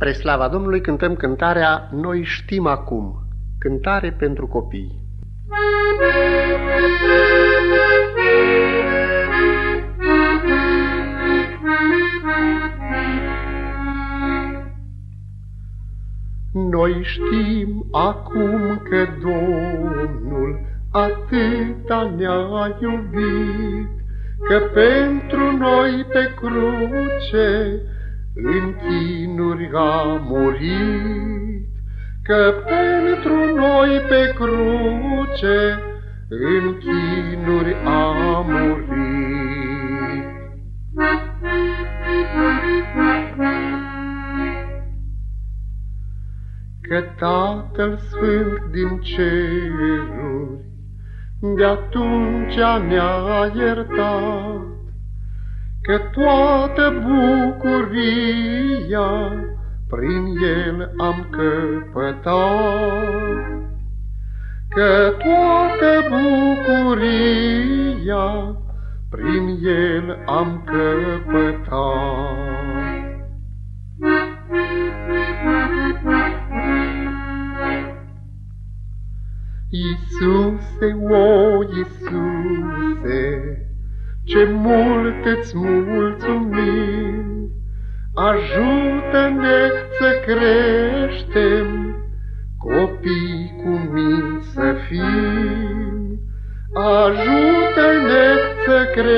Spre slava Domnului cântăm cântarea Noi știm acum, cântare pentru copii. Noi știm acum că Domnul atâta ne-a iubit, Că pentru noi pe cruce în chinuri a murit, Că pentru noi pe cruce în chinuri a murit. Că Tatăl Sfânt din ceruri de atunci ne-a iertat, Că toată bucuria prin el am căpătat. Că toată bucuria prin el am căpătat. Iisuse, o Iisuse, ce mult îți mulțumim, Ajută-ne să creștem, copii cu minți să fim. Ajută-ne să creștem,